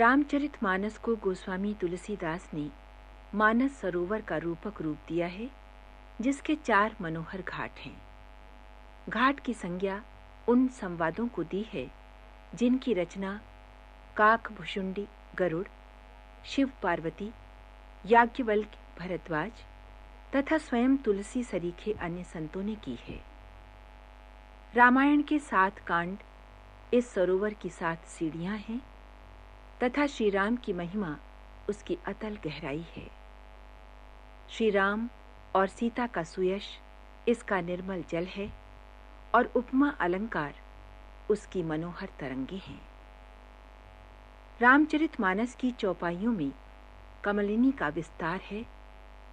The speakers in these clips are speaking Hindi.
रामचरितमानस को गोस्वामी तुलसीदास ने मानस सरोवर का रूपक रूप दिया है, जिसके चार मनोहर घाट हैं। घाट की संज्ञा उन संवादों को दी है, जिनकी रचना काक भुषुंडी गरुड़, शिव पार्वती, याज्ञवल्क भरद्वाज तथा स्वयं तुलसी सरीखे अन्य संतों ने की है। रामायण के सात कांड इस सरोवर की सात सीढ़ियाँ हैं तथा श्री राम की महिमा उसकी अतल गहराई है। श्री राम और सीता का सुयश इसका निर्मल जल है और उपमा अलंकार उसकी मनोहर तरंगे हैं। रामचरितमानस की चौपाइयों में कमलिनी का विस्तार है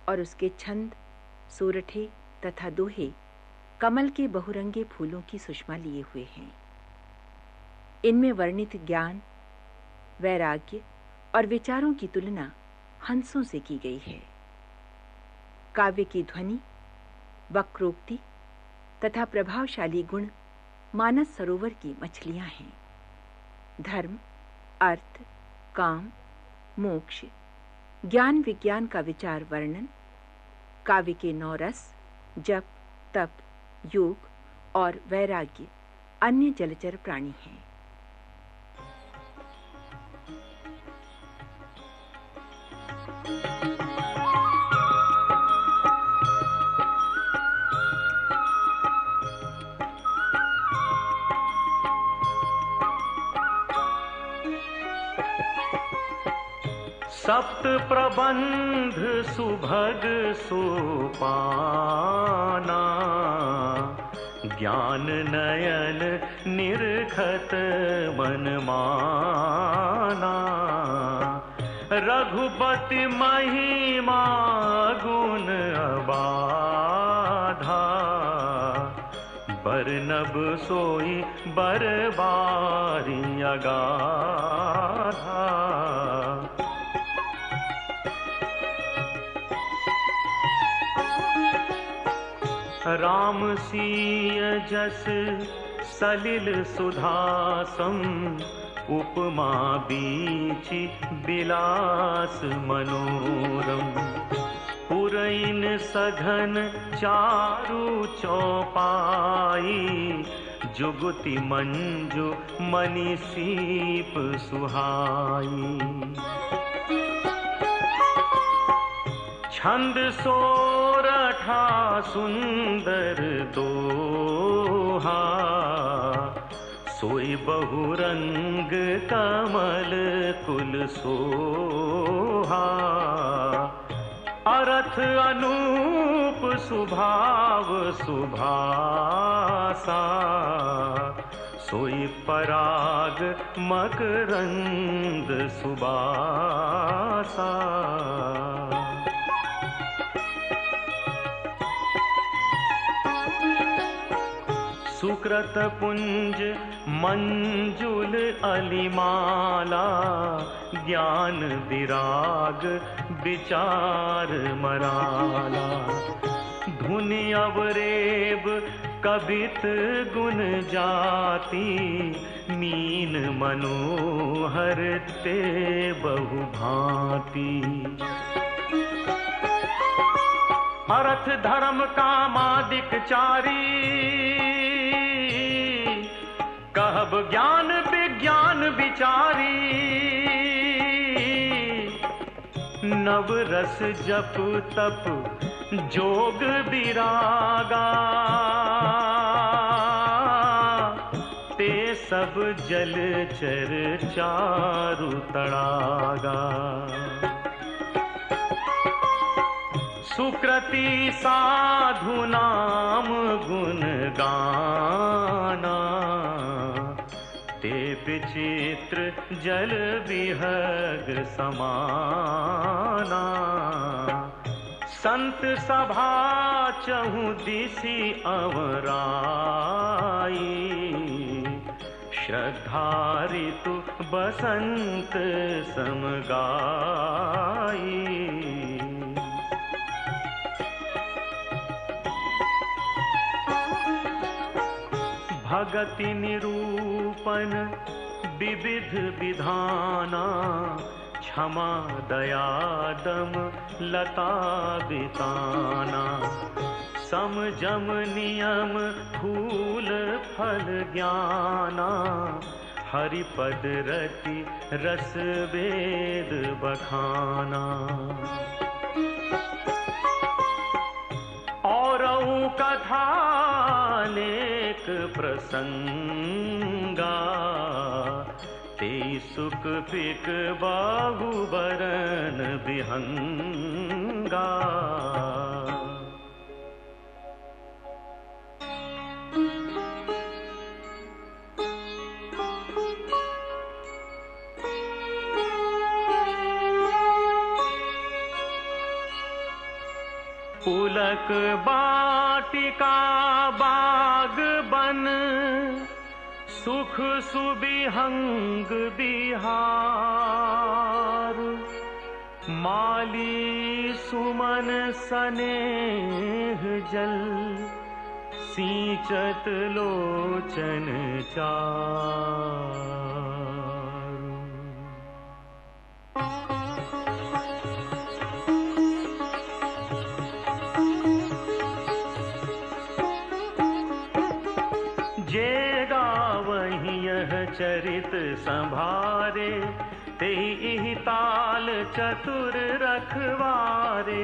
और उसके छंद, सोरठे तथा दोहे कमल के बहुरंगे फूलों की सुषमा लिए हुए हैं। इनमें वर्णित ज्ञान वैराग्य और विचारों की तुलना हंसों से की गई है। काव्य की ध्वनि, वक्रोक्ति तथा प्रभावशाली गुण मानस सरोवर की मछलियाँ हैं। धर्म, अर्थ, काम, मोक्ष, ज्ञान विज्ञान का विचार वर्णन, काव्य के नौ रस, जप, तप, योग और वैराग्य अन्य जलचर प्राणी हैं। सप्त प्रबंध सुभग सुपाना। ज्ञान नयन निर्खत मनमाना। रघुपति महिमा गुण अबाधा। बरनब सोई बरबारी अगाधा। राम जस सलिल सुधासम उपमा बीचि विलास मनोरम। पुरैन सघन चारु चौपाई जुगति मंजु मनीषीप सुहाई। छंद सोरठा सुंदर दोहा। सोई बहुरंग कमल कुल सोहा। अरथ अनूप सुभाव सुभासा। सोई पराग मकरंद सुबासा सुकृत पुंज मंजुल अलिमाला, ज्ञान विराग विचार मराला। धुनि अवरेब कवित गुण जाति, मीन मनोहर ते बहु भांति अर्थ धर्म कामादिक चारी कहब ज्ञान विज्ञान विचारी। नव रस जप तप जोग विरागा। ते सब जल चर चारु तड़ागा। सुकृति साधु नाम गुण गाना। विचित्र जल विहग समाना। संत सभा चहु दिशि अवराई। श्रद्धा ऋतु बसंत समगाई। भगति निरूपण विविध विधाना, क्षमा दयादम लता बिताना समजम नियम, फूल, फल, ज्ञाना। हरिपद, रति, रस, वेद, बखाना। और कथानेक प्रसंगा। ते बाहु बरन विहंगा पुलक बाटिका बाग बन सुख सुबिहंग बिहार। माली सुमन सनेह जल सींचत लोचन चार चरित संभारे ते ही ताल चतुर रखवारे।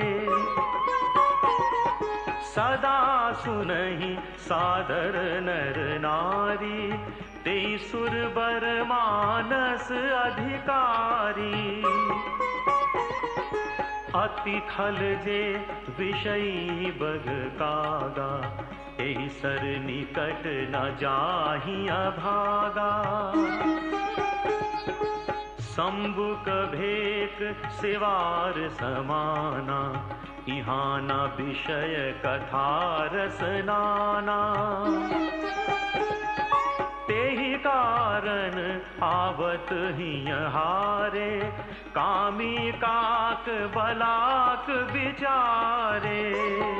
सदा सुनहि सादर नर नारी ते सुर बर मानस अधिकारी। अति खल जे विषयी बग कागा यही सर निकट न जाहिया भागा। शंभुक भेक सिवार समाना यहाँ विषय कथा रसनाना तेहि कारण आवत ही हारे कामी काक बलाक विचारे।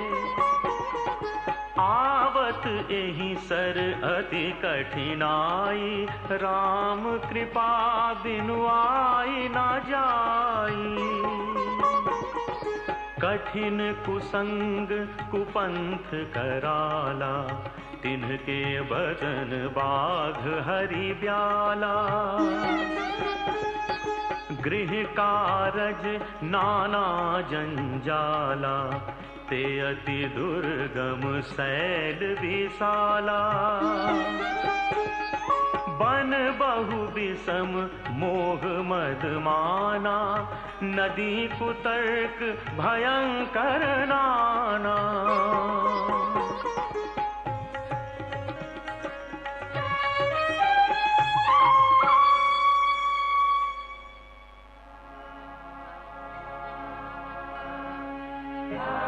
एही सर अति कठिनाई। राम कृपा बिनु आई ना जाई। कठिन कुसंग कुपंथ कराला, तिनके बदन बाघ हरि ब्याला। गृह कारज नाना जंजाला, ते अति दुर्गम शैल विशाला। बन बहु विषम मोह मद माना नदी कुतर्क भयंकर नाना। Hallelujah.